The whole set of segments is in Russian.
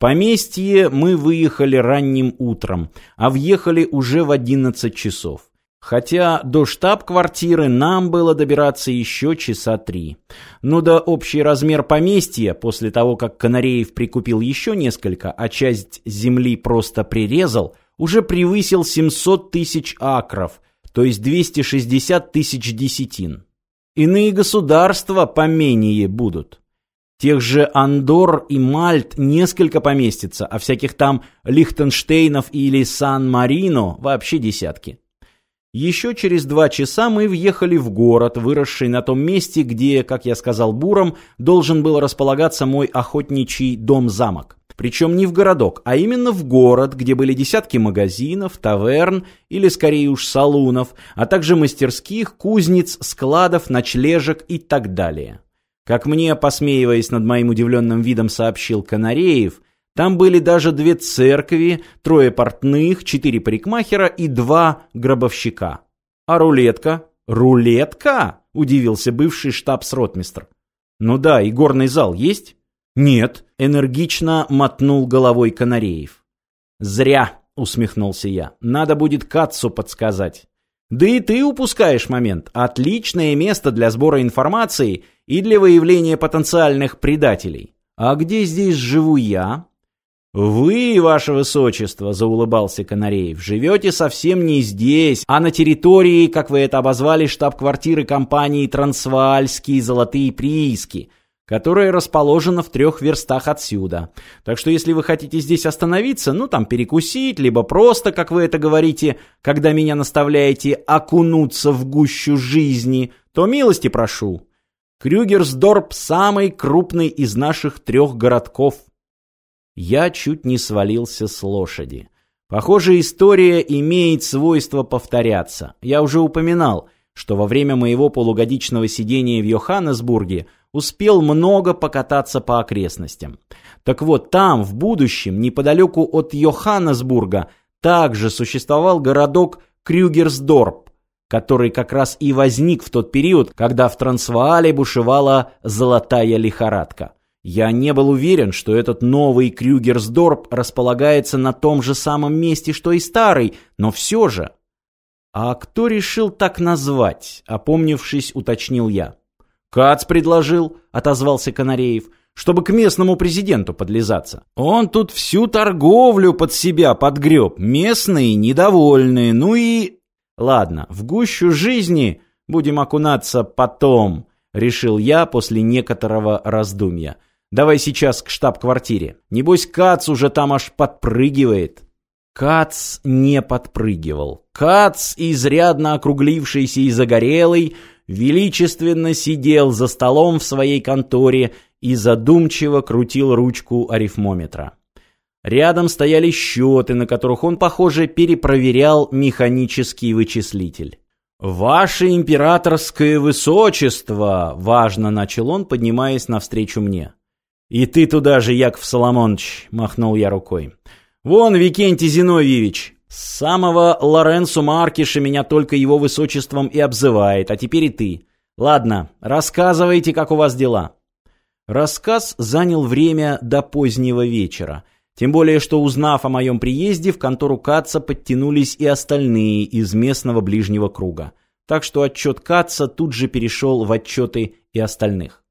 поместье мы выехали ранним утром, а въехали уже в 11 часов. Хотя до штаб-квартиры нам было добираться еще часа три. Но да общий размер поместья, после того, как Канареев прикупил еще несколько, а часть земли просто прирезал, уже превысил 700 тысяч акров, то есть 260 тысяч десятин. Иные государства поменее будут. Тех же Андор и Мальт несколько поместится, а всяких там Лихтенштейнов или Сан-Марино вообще десятки. Еще через два часа мы въехали в город, выросший на том месте, где, как я сказал Буром, должен был располагаться мой охотничий дом-замок. Причем не в городок, а именно в город, где были десятки магазинов, таверн или скорее уж салунов, а также мастерских, кузниц, складов, ночлежек и так далее. Как мне, посмеиваясь над моим удивленным видом, сообщил Канареев, там были даже две церкви, трое портных, четыре парикмахера и два гробовщика. А рулетка? Рулетка? Удивился бывший штабс-ротмистр. Ну да, и горный зал есть? Нет, энергично мотнул головой Канареев. Зря, усмехнулся я. Надо будет Кацу подсказать. Да и ты упускаешь момент. Отличное место для сбора информации и для выявления потенциальных предателей. А где здесь живу я? «Вы, ваше высочество», — заулыбался Канареев, — «живете совсем не здесь, а на территории, как вы это обозвали, штаб-квартиры компании «Трансваальские золотые прииски», которая расположена в трех верстах отсюда. Так что если вы хотите здесь остановиться, ну там перекусить, либо просто, как вы это говорите, когда меня наставляете окунуться в гущу жизни, то милости прошу. Крюгерсдорп самый крупный из наших трех городков. Я чуть не свалился с лошади. Похоже, история имеет свойство повторяться. Я уже упоминал, что во время моего полугодичного сидения в Йоханнесбурге успел много покататься по окрестностям. Так вот, там, в будущем, неподалеку от Йоханнесбурга, также существовал городок Крюгерсдорп, который как раз и возник в тот период, когда в Трансваале бушевала золотая лихорадка. Я не был уверен, что этот новый Крюгерсдорп располагается на том же самом месте, что и старый, но все же. А кто решил так назвать? Опомнившись, уточнил я. Кац предложил, отозвался Канареев, чтобы к местному президенту подлизаться. Он тут всю торговлю под себя подгреб, местные недовольные, ну и... Ладно, в гущу жизни будем окунаться потом, решил я после некоторого раздумья. Давай сейчас к штаб-квартире. Небось, Кац уже там аж подпрыгивает». Кац не подпрыгивал. Кац, изрядно округлившийся и загорелый, величественно сидел за столом в своей конторе и задумчиво крутил ручку арифмометра. Рядом стояли счеты, на которых он, похоже, перепроверял механический вычислитель. «Ваше императорское высочество!» — важно начал он, поднимаясь навстречу мне. «И ты туда же, Яков Соломонович!» — махнул я рукой. «Вон Викентий Зиновьевич! С самого Лоренцо Маркиша меня только его высочеством и обзывает, а теперь и ты. Ладно, рассказывайте, как у вас дела». Рассказ занял время до позднего вечера. Тем более, что узнав о моем приезде, в контору Каца подтянулись и остальные из местного ближнего круга. Так что отчет Каца тут же перешел в отчеты и остальных.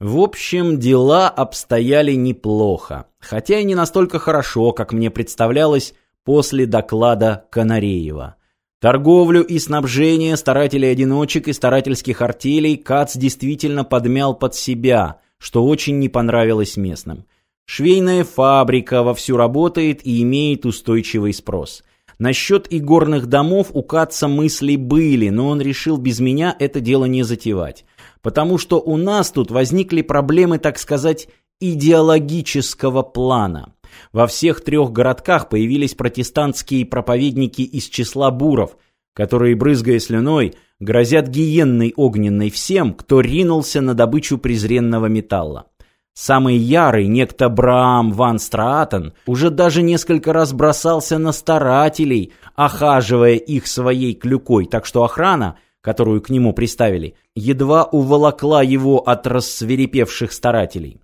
В общем, дела обстояли неплохо, хотя и не настолько хорошо, как мне представлялось после доклада Канареева. Торговлю и снабжение старателей-одиночек и старательских артелей Кац действительно подмял под себя, что очень не понравилось местным. Швейная фабрика вовсю работает и имеет устойчивый спрос. Насчет игорных домов у Каца мысли были, но он решил без меня это дело не затевать потому что у нас тут возникли проблемы, так сказать, идеологического плана. Во всех трех городках появились протестантские проповедники из числа буров, которые, брызгая слюной, грозят гиенной огненной всем, кто ринулся на добычу презренного металла. Самый ярый, некто Браам ван Страатен, уже даже несколько раз бросался на старателей, охаживая их своей клюкой, так что охрана – которую к нему приставили, едва уволокла его от рассверепевших старателей.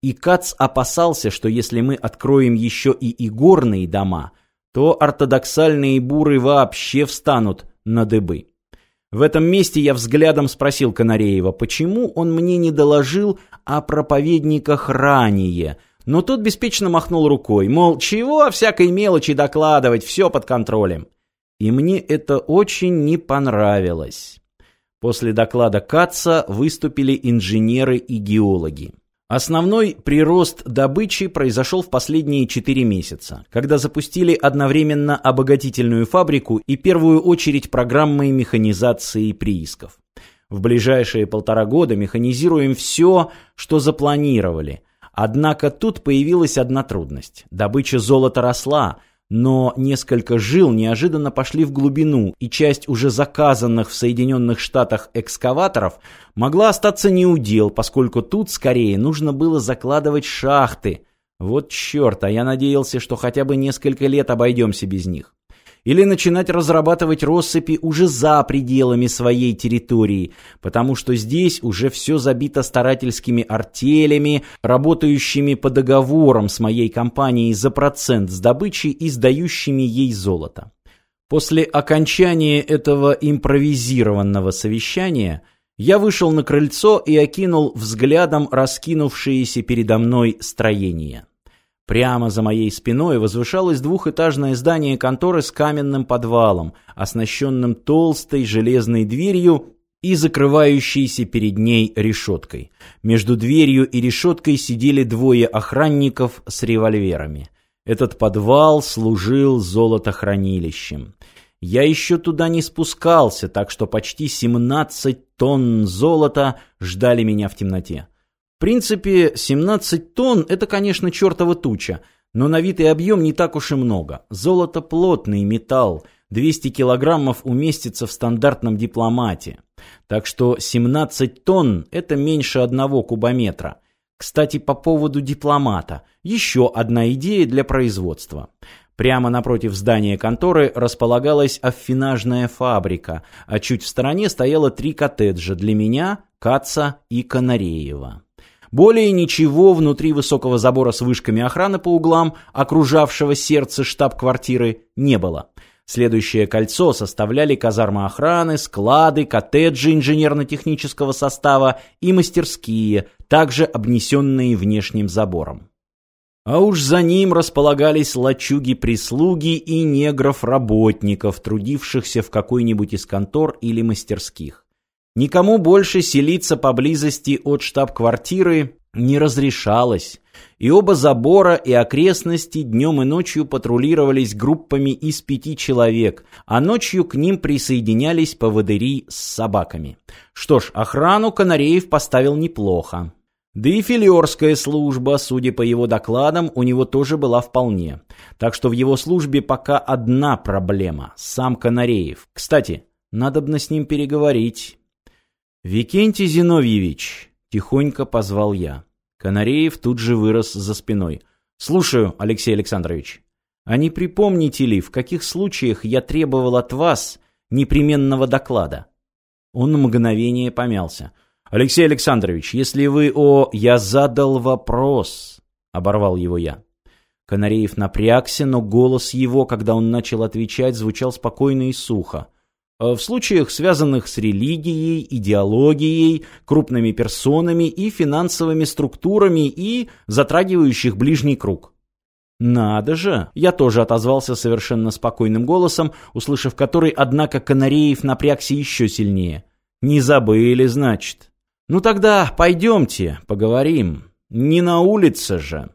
и Кац опасался, что если мы откроем еще и игорные дома, то ортодоксальные буры вообще встанут на дыбы. В этом месте я взглядом спросил Канареева, почему он мне не доложил о проповедниках ранее, но тот беспечно махнул рукой, мол, чего о всякой мелочи докладывать, все под контролем. И мне это очень не понравилось. После доклада Каца выступили инженеры и геологи. Основной прирост добычи произошел в последние 4 месяца, когда запустили одновременно обогатительную фабрику и первую очередь программой механизации приисков. В ближайшие полтора года механизируем все, что запланировали. Однако тут появилась одна трудность. Добыча золота росла, но несколько жил неожиданно пошли в глубину, и часть уже заказанных в Соединенных Штатах экскаваторов могла остаться неудел, поскольку тут скорее нужно было закладывать шахты. Вот черт, а я надеялся, что хотя бы несколько лет обойдемся без них или начинать разрабатывать россыпи уже за пределами своей территории, потому что здесь уже все забито старательскими артелями, работающими по договорам с моей компанией за процент с добычи и сдающими ей золото. После окончания этого импровизированного совещания я вышел на крыльцо и окинул взглядом раскинувшиеся передо мной строения. Прямо за моей спиной возвышалось двухэтажное здание конторы с каменным подвалом, оснащенным толстой железной дверью и закрывающейся перед ней решеткой. Между дверью и решеткой сидели двое охранников с револьверами. Этот подвал служил золотохранилищем. Я еще туда не спускался, так что почти 17 тонн золота ждали меня в темноте. В принципе, 17 тонн – это, конечно, чертова туча, но на вид и объем не так уж и много. Золото – плотный металл, 200 килограммов уместится в стандартном дипломате. Так что 17 тонн – это меньше одного кубометра. Кстати, по поводу дипломата. Еще одна идея для производства. Прямо напротив здания конторы располагалась аффинажная фабрика, а чуть в стороне стояло три коттеджа для меня, Каца и Канареева. Более ничего внутри высокого забора с вышками охраны по углам, окружавшего сердце штаб-квартиры, не было. Следующее кольцо составляли казармы охраны, склады, коттеджи инженерно-технического состава и мастерские, также обнесенные внешним забором. А уж за ним располагались лачуги прислуги и негров-работников, трудившихся в какой-нибудь из контор или мастерских. Никому больше селиться поблизости от штаб-квартиры не разрешалось, и оба забора и окрестности днем и ночью патрулировались группами из пяти человек, а ночью к ним присоединялись поводыри с собаками. Что ж, охрану Канареев поставил неплохо. Да и филиорская служба, судя по его докладам, у него тоже была вполне. Так что в его службе пока одна проблема – сам Канареев. Кстати, надо бы с ним переговорить. «Викентий Зиновьевич!» — тихонько позвал я. Канареев тут же вырос за спиной. «Слушаю, Алексей Александрович. А не припомните ли, в каких случаях я требовал от вас непременного доклада?» Он мгновение помялся. «Алексей Александрович, если вы о... Я задал вопрос!» — оборвал его я. Канареев напрягся, но голос его, когда он начал отвечать, звучал спокойно и сухо. Э, в случаях, связанных с религией, идеологией, крупными персонами и финансовыми структурами и затрагивающих ближний круг. «Надо же!» Я тоже отозвался совершенно спокойным голосом, услышав который, однако, Канареев напрягся еще сильнее. «Не забыли, значит?» «Ну тогда пойдемте, поговорим. Не на улице же!»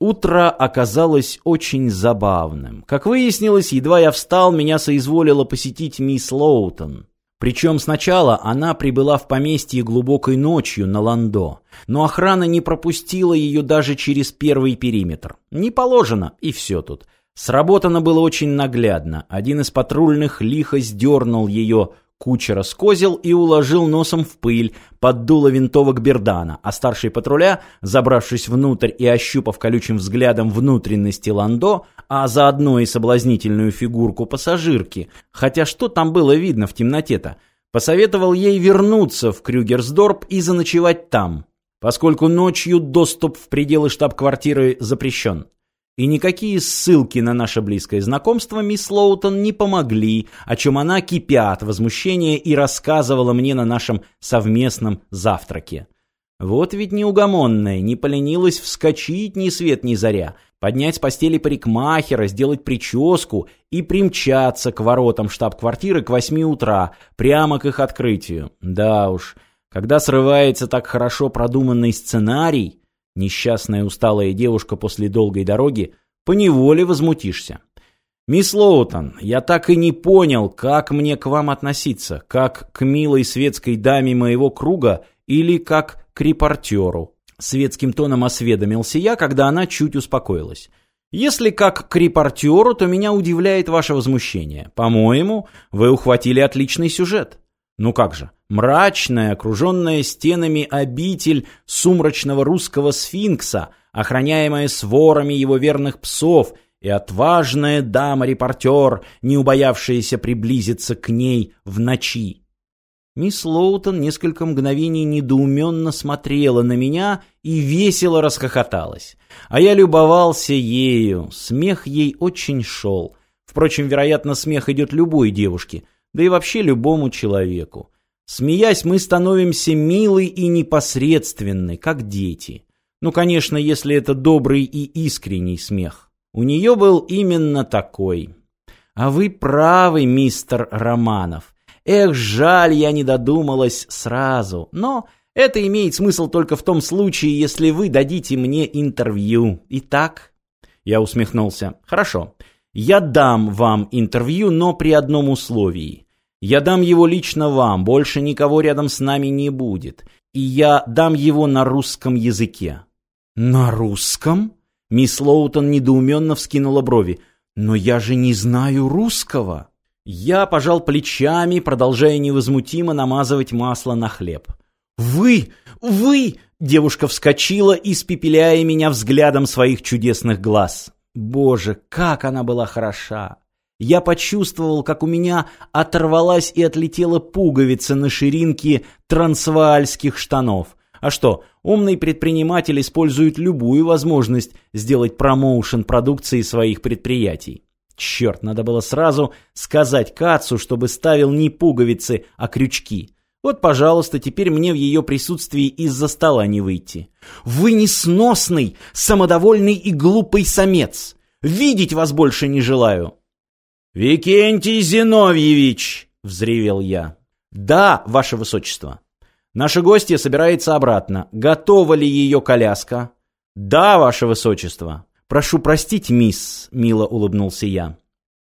Утро оказалось очень забавным. Как выяснилось, едва я встал, меня соизволила посетить мисс Лоутон. Причем сначала она прибыла в поместье глубокой ночью на Ландо, но охрана не пропустила ее даже через первый периметр. Не положено, и все тут. Сработано было очень наглядно. Один из патрульных лихо сдернул ее Кучера скозил и уложил носом в пыль под дуло винтовок Бердана, а старший патруля, забравшись внутрь и ощупав колючим взглядом внутренности Ландо, а заодно и соблазнительную фигурку пассажирки, хотя что там было видно в темноте-то, посоветовал ей вернуться в Крюгерсдорп и заночевать там. поскольку ночью доступ в пределы штаб-квартиры запрещен. И никакие ссылки на наше близкое знакомство мисс Лоутон не помогли, о чем она, кипя от возмущения, и рассказывала мне на нашем совместном завтраке. Вот ведь неугомонная, не поленилась вскочить ни свет ни заря, поднять с постели парикмахера, сделать прическу и примчаться к воротам штаб-квартиры к восьми утра, прямо к их открытию. Да уж, когда срывается так хорошо продуманный сценарий, несчастная усталая девушка после долгой дороги, поневоле возмутишься. «Мисс Лоутон, я так и не понял, как мне к вам относиться, как к милой светской даме моего круга или как к репортеру. Светским тоном осведомился я, когда она чуть успокоилась. Если как к репортеру, то меня удивляет ваше возмущение. По-моему, вы ухватили отличный сюжет. Ну как же, мрачная, окруженная стенами обитель сумрачного русского сфинкса, охраняемая сворами его верных псов, и отважная дама-репортер, не убоявшаяся приблизиться к ней в ночи. Мисс Лоутон несколько мгновений недоуменно смотрела на меня и весело расхохоталась. А я любовался ею, смех ей очень шел. Впрочем, вероятно, смех идет любой девушке, да и вообще любому человеку. Смеясь, мы становимся милы и непосредственны, как дети. Ну, конечно, если это добрый и искренний смех. У нее был именно такой. А вы правы, мистер Романов. Эх, жаль, я не додумалась сразу. Но это имеет смысл только в том случае, если вы дадите мне интервью. Итак, я усмехнулся. Хорошо. Я дам вам интервью, но при одном условии. Я дам его лично вам, больше никого рядом с нами не будет. И я дам его на русском языке. На русском? Мисс Лоутон недоуменно вскинула брови. Но я же не знаю русского. Я пожал плечами, продолжая невозмутимо намазывать масло на хлеб. «Вы! Вы!» Девушка вскочила, испепеляя меня взглядом своих чудесных глаз. Боже, как она была хороша! Я почувствовал, как у меня оторвалась и отлетела пуговица на ширинке трансваальских штанов. А что, умный предприниматель использует любую возможность сделать промоушен продукции своих предприятий. Черт, надо было сразу сказать Кацу, чтобы ставил не пуговицы, а крючки. Вот, пожалуйста, теперь мне в ее присутствии из-за стола не выйти. Вы несносный, самодовольный и глупый самец. Видеть вас больше не желаю. Викентий Зиновьевич, взревел я. Да, ваше высочество. Наша гостья собирается обратно. Готова ли ее коляска? Да, ваше высочество. «Прошу простить, мисс», — мило улыбнулся я.